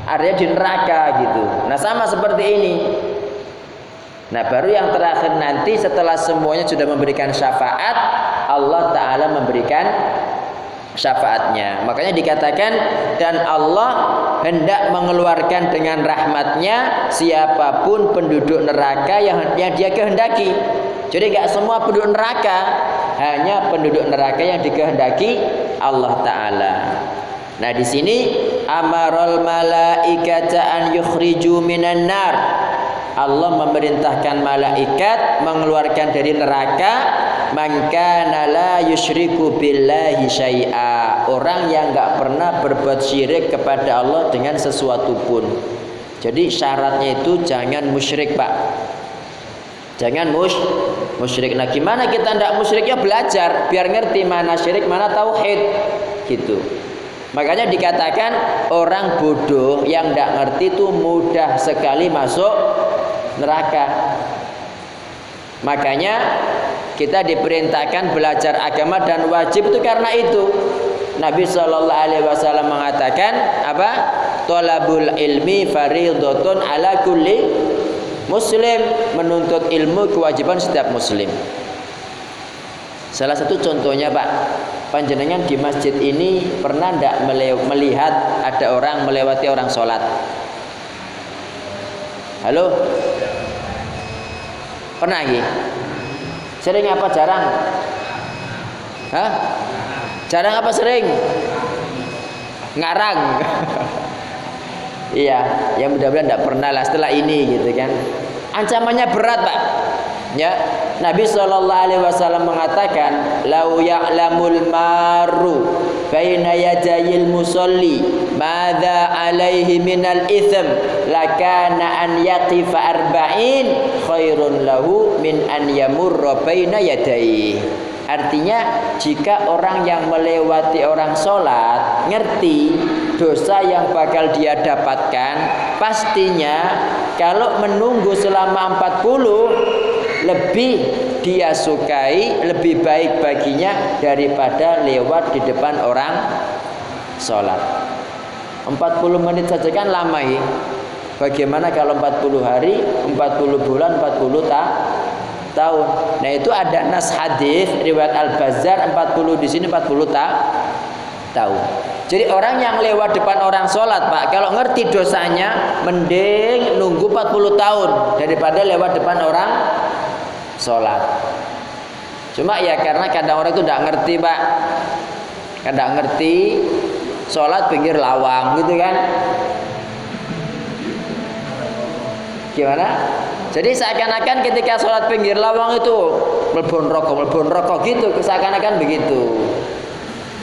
Artinya di neraka gitu. Nah, sama seperti ini. Nah, baru yang terakhir nanti setelah semuanya sudah memberikan syafaat, Allah taala memberikan syafaatnya. Makanya dikatakan dan Allah hendak mengeluarkan dengan rahmatnya siapa pun penduduk neraka yang, yang dia kehendaki. Jadi enggak semua penduduk neraka, hanya penduduk neraka yang dikehendaki Allah taala. Nah, di sini amarul malaikata an yukhriju minan nar. Allah memerintahkan malaikat mengeluarkan dari neraka maka la yusyriku billahi syai'a. Orang yang enggak pernah berbuat syirik kepada Allah dengan sesuatu pun. Jadi syaratnya itu jangan musyrik pak. Jangan mus musyrik. Nah gimana kita tidak musyrik? Ya belajar biar ngerti mana syirik mana tauhid. Gitu. Makanya dikatakan orang bodoh yang tidak ngerti itu mudah sekali masuk neraka makanya kita diperintahkan belajar agama dan wajib itu karena itu. Nabi Shallallahu Alaihi Wasallam mengatakan apa? Tolabul ilmi faridotun ala kulli muslim menuntut ilmu kewajiban setiap muslim. Salah satu contohnya Pak, panjenengan di masjid ini pernah tidak melihat ada orang melewati orang sholat? Halo? Pernah lagi? Sering apa jarang? Hah? Jarang apa sering? Ngarang. iya, yang mudah-mudahan tidak pernah lah setelah ini gitu kan. Ancamannya berat, Pak. Ya, Nabi Shallallahu Alaihi Wasallam mengatakan, "Lau ya'lamul maru baina yadayil musalli madza alaihi minal ithm lakana an yaqifa arba'in khairun lahu min an yamurra baina yadayhi. Artinya jika orang yang melewati orang sholat ngerti dosa yang bakal dia dapatkan pastinya kalau menunggu selama 40 lebih dia sukai lebih baik baginya daripada lewat di depan orang sholat. 40 menit saja kan lama ya. Bagaimana kalau 40 hari 40 bulan 40 tak tahun? Nah itu ada nas hadis riwayat al bazar 40 di sini 40 tak tahun. Jadi orang yang lewat depan orang sholat pak kalau ngerti dosanya mending nunggu 40 tahun daripada lewat depan orang sholat cuma ya karena kadang orang itu tidak ngerti pak kadang ngerti sholat pinggir lawang gitu kan gimana jadi seakan-akan ketika sholat pinggir lawang itu melbon rokok, melbon rokok gitu, seakan-akan begitu.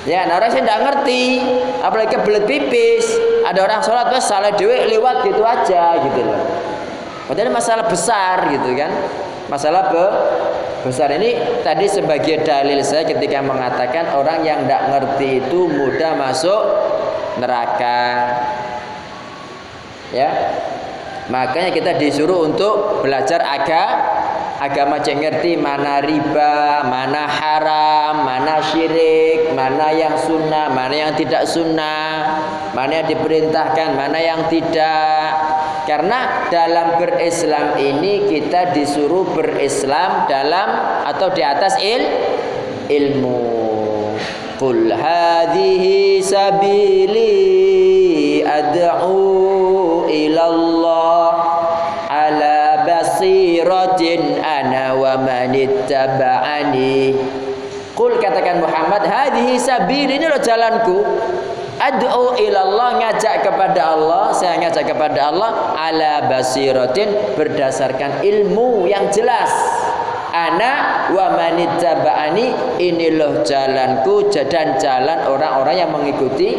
Ya, nah orang sih tidak ngerti, apalagi kebelet pipis. Ada orang sholat bos salah dewi lewat gitu aja gitu loh. Padahal masalah besar gitu kan. Masalah be besar ini tadi sebagai dalil saya ketika mengatakan orang yang tidak ngerti itu mudah masuk neraka. Ya. Makanya kita disuruh untuk belajar agama agama cek ngerti mana riba, mana haram, mana syirik, mana yang sunnah, mana yang tidak sunnah, mana yang diperintahkan, mana yang tidak. Karena dalam berislam ini kita disuruh berislam dalam atau di atas il ilmu. Qul hadhihi sabili ad'u ilallah basiratin ana wa manittaba'ani Qul katakan Muhammad hadhihi sabili ini loh jalanku Ad'u ilallah ngajak kepada Allah Saya ngajak kepada Allah Ala basiratin berdasarkan ilmu yang jelas. Ana wa manittaba'ani Ini loh jalanku dan jalan orang-orang yang mengikuti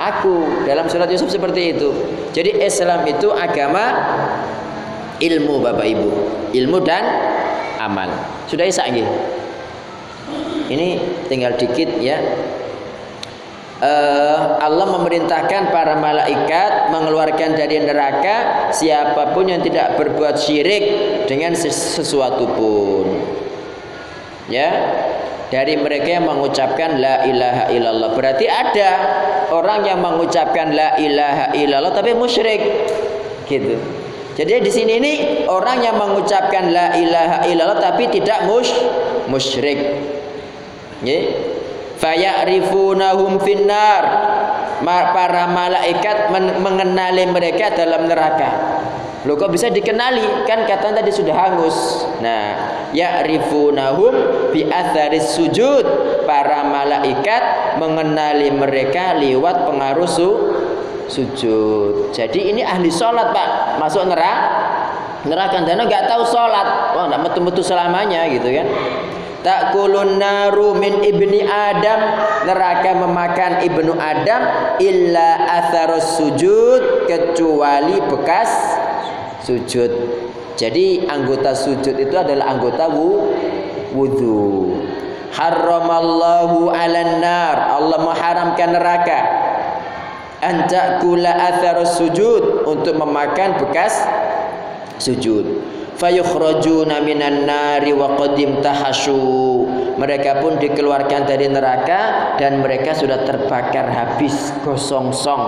aku. Dalam surat Yusuf seperti itu. Jadi Islam itu agama ilmu Bapak Ibu. Ilmu dan amal. Sudah isa nggih? Ini tinggal dikit ya uh, Allah memerintahkan para malaikat mengeluarkan dari neraka siapa pun yang tidak berbuat syirik dengan sesuatu pun ya dari mereka yang mengucapkan la ilaha illallah berarti ada orang yang mengucapkan la ilaha illallah tapi musyrik gitu jadi di sini ini orang yang mengucapkan la ilaha illallah tapi tidak mus musyrik. Nggih. Fayarifunahum finnar. Para malaikat mengenali mereka dalam neraka. Loh kok bisa dikenali? Kan kata tadi sudah hangus. Nah, ya'rifunahum bi atharis sujud. Para malaikat mengenali mereka lewat pengaruh su sujud. Jadi ini ahli sholat pak masuk neraka. Neraka dan nggak tahu sholat. Wah nggak betul-betul selamanya gitu kan. Tak kulun naru min ibni Adam. Neraka memakan ibnu Adam Illa atharus sujud Kecuali bekas sujud. Jadi anggota sujud itu adalah anggota wudhu Haramallahu ala nar. Allah mengharamkan neraka. Antakula atharus sujud untuk memakan bekas sujud fayukhrajuna minan nari wa qadim tahashu mereka pun dikeluarkan dari neraka dan mereka sudah terbakar habis gosong-song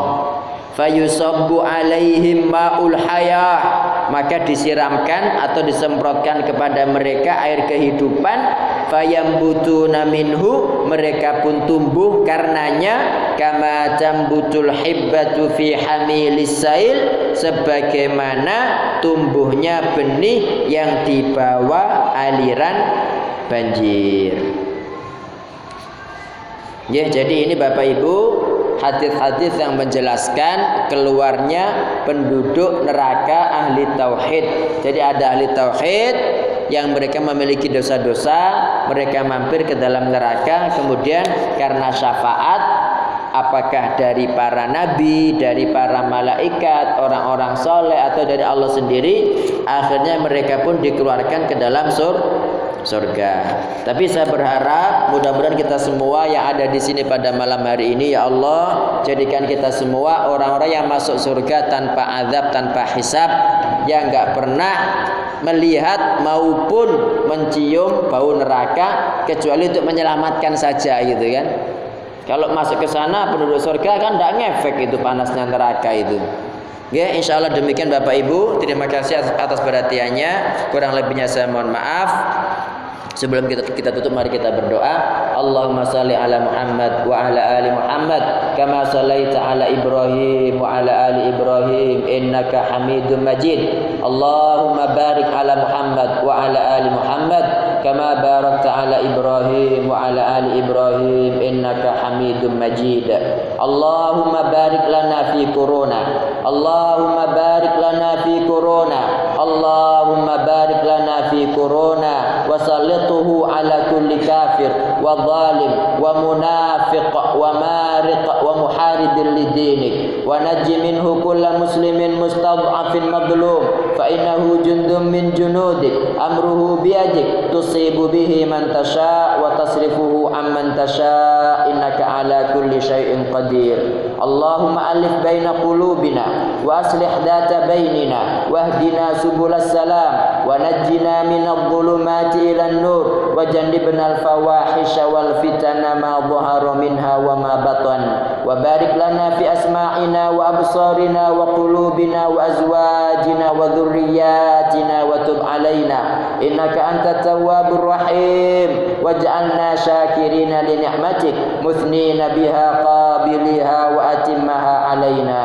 fayusabbu alaihim maul hayah maka disiramkan atau disemprotkan kepada mereka air kehidupan. Fayambutuna minhu. Mereka pun tumbuh karenanya. Kama tambutul hibbatu fi hamilis sail. Sebagaimana tumbuhnya benih yang dibawa aliran banjir. Ya jadi ini Bapak Ibu hadis-hadis yang menjelaskan keluarnya penduduk neraka ahli tauhid. Jadi ada ahli tauhid yang mereka memiliki dosa-dosa, mereka mampir ke dalam neraka, kemudian karena syafaat apakah dari para nabi, dari para malaikat, orang-orang soleh atau dari Allah sendiri, akhirnya mereka pun dikeluarkan ke dalam surga surga. Tapi saya berharap mudah-mudahan kita semua yang ada di sini pada malam hari ini ya Allah jadikan kita semua orang-orang yang masuk surga tanpa azab, tanpa hisab yang enggak pernah melihat maupun mencium bau neraka kecuali untuk menyelamatkan saja gitu kan. Kalau masuk ke sana penduduk surga kan tidak ngefek itu panasnya neraka itu. Ya, insya Allah demikian Bapak Ibu. Terima kasih atas perhatiannya. Kurang lebihnya saya mohon maaf. Sebelum kita kita tutup mari kita berdoa. Allahumma salli ala Muhammad wa ala ali Muhammad kama sallaita ala Ibrahim wa ala ali Ibrahim innaka Hamidum Majid. Allahumma barik ala Muhammad wa ala ali Muhammad kama barakta ala Ibrahim wa ala ali Ibrahim innaka Hamidum Majid. Allahumma barik lana fi corona. Allahumma barik lana fi corona. Allahumma barik lana fi corona. وسلطه على كل كافر وظالم ومنافق ومارق ومحارب لدينك. ونج منه كل مسلم مستضعف مظلوم. فإنه جند من جنودك. أمره بيدك. تصيب به من تشاء وتصرفه عمن تشاء. إنك على كل شيء قدير. اللهم ألف بين قلوبنا وأصلح ذات بيننا واهدنا سبل السلام. ونجنا من الظلمات إلى النور. وجنبنا الفواحش والفتن ما ظهر منها وما بطن. وبارك لنا في أسماعنا وأبصارنا وقلوبنا وأزواجنا وذرياتنا وتب علينا. إنك أنت التواب الرحيم. واجعلنا شاكرين لنعمتك. مثنين بها قابليها وأتمها علينا.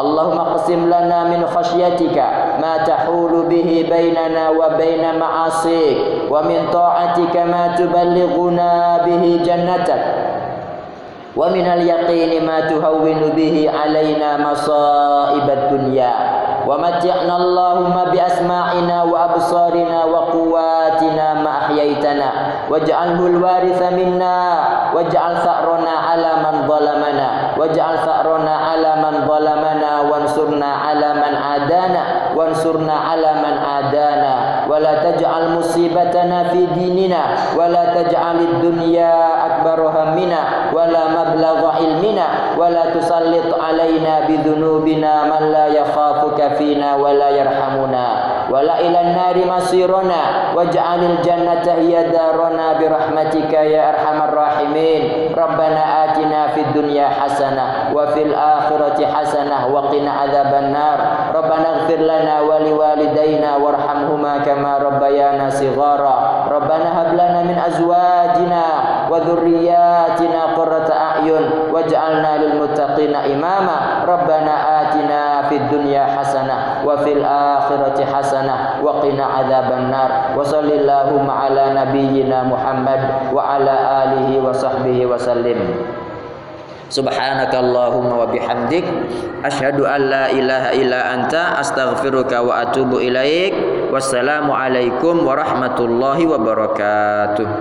اللهم اقسم لنا من خشيتك ما تحول به بيننا وبين معاصيك. ومن طاعتك ما تبلغنا به جنتك ومن اليقين ما تهون به علينا مصائب الدنيا ومتعنا اللهم بأسماعنا وأبصارنا وقواتنا ما أحييتنا واجعله الوارث منا واجعل ثأرنا على من ظلمنا واجعل ثأرنا على من ظلمنا وانصرنا على من عادانا وانصرنا على من عادانا ولا تجعل مصيبتنا في ديننا ولا تجعل الدنيا أكبر همنا ولا مبلغ علمنا ولا تسلط علينا بذنوبنا من لا يخافك فينا ولا يرحمنا. ولا إلى النار مصيرنا واجعل الجنة هي دارنا برحمتك يا أرحم الراحمين. ربنا آتنا في الدنيا حسنة وفي الآخرة حسنة وقنا عذاب النار. ربنا اغفر لنا ولوالدينا وارحمهما كما ربيانا صغارا. ربنا هب لنا من أزواجنا وذرياتنا قرة أعين واجعلنا للمتقين إماما. ربنا آتنا في الدنيا حسنة وفي الآخرة حسنة وقنا عذاب النار. وصل اللهم على نبينا محمد وعلى آله وصحبه وسلم. Subhanakallahumma wa bihamdik asyhadu an la ilaha illa anta astaghfiruka wa atubu ilaik. Wassalamu alaikum warahmatullahi wabarakatuh.